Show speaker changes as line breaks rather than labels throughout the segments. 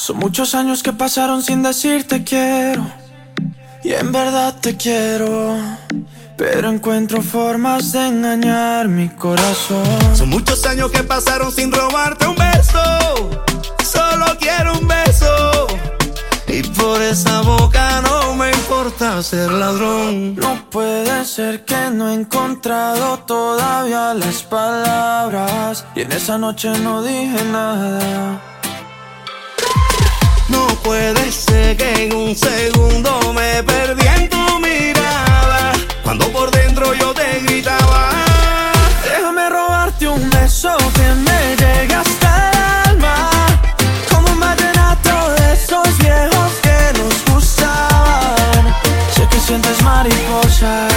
Son muchos años que pasaron sin decirte quiero. Y en verdad te quiero. Pero encuentro formas de engañar mi corazón.
Son muchos años que pasaron sin robarte un beso. Solo quiero un beso. Y por esa boca no me importa ser ladrón.
No puede ser que no he encontrado todavía las palabras. Y en esa noche no dije nada.
Puede ser que en un segundo me perdí en tu mirada. Cuando por dentro yo te gritaba.
Déjame robarte un beso que me llegue hasta el alma. Como un vallenato de esos viejos que nos gustaban. Sé que sientes mariposas,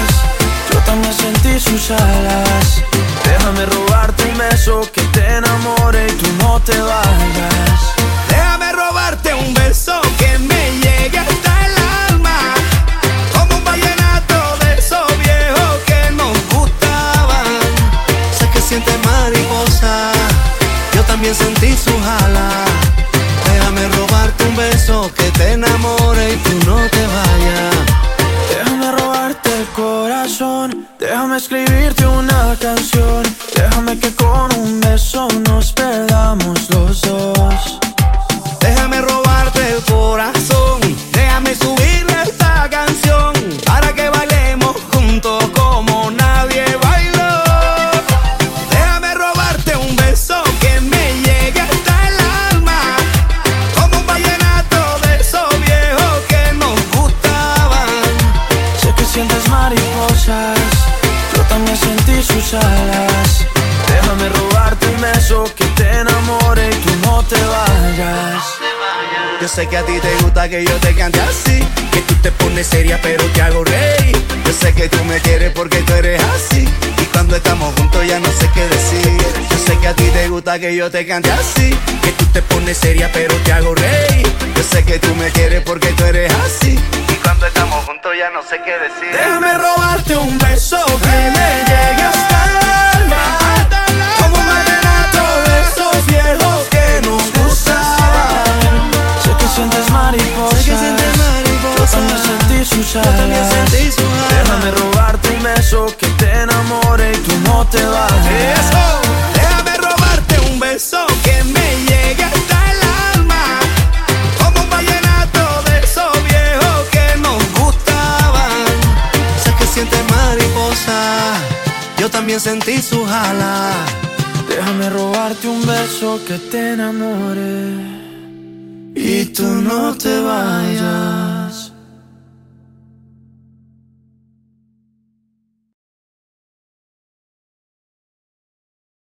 yo también sentí sus alas. Déjame robarte un beso
sentí sus alas. Déjame robarte un beso que te enamore y tú no te vayas.
Déjame robarte el corazón, déjame escribirte una canción, déjame que con un beso nos sientes mariposas, yo también sentí sus alas. Déjame robarte un beso que te enamore y tú no te vayas.
Yo sé que a ti te gusta que yo te cante así, que tú te pones seria pero te hago reír. Yo sé que tú me quieres porque tú eres así, y cuando estamos juntos ya no sé qué decir. Yo sé que a ti te gusta que yo te cante así, que tú te pones seria pero te hago reír. Yo sé que tú me quieres porque tú eres así, ya no sé qué decir.
Déjame robarte un beso que me llegue hasta el alma. Como un vallenato de esos viejos que nos gustaban. Sé que sientes mariposas.
Sé que sientes mariposas.
Yo también sentí sus alas.
Yo también sentí sus alas.
Déjame robarte un beso que te enamore y tú no te vayas.
También sentí sus alas.
Déjame robarte un beso que te enamore y tú no te vayas.